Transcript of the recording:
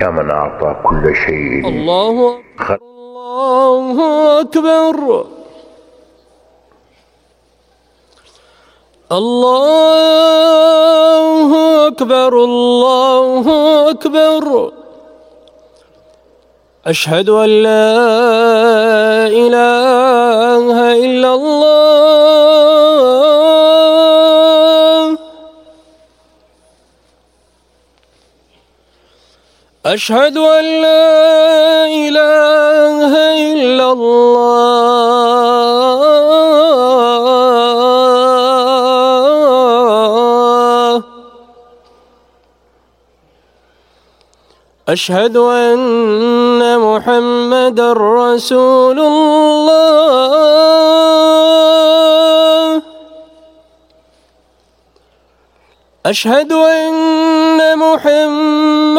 يا من أعطى كل شيء الله خ- الله أكبر. الله أكبر. الله أكبر. أشهد أن لا إله أشهد أن لا إله إلا الله. أشهد أن محمد رسول الله. أشهد أن محمد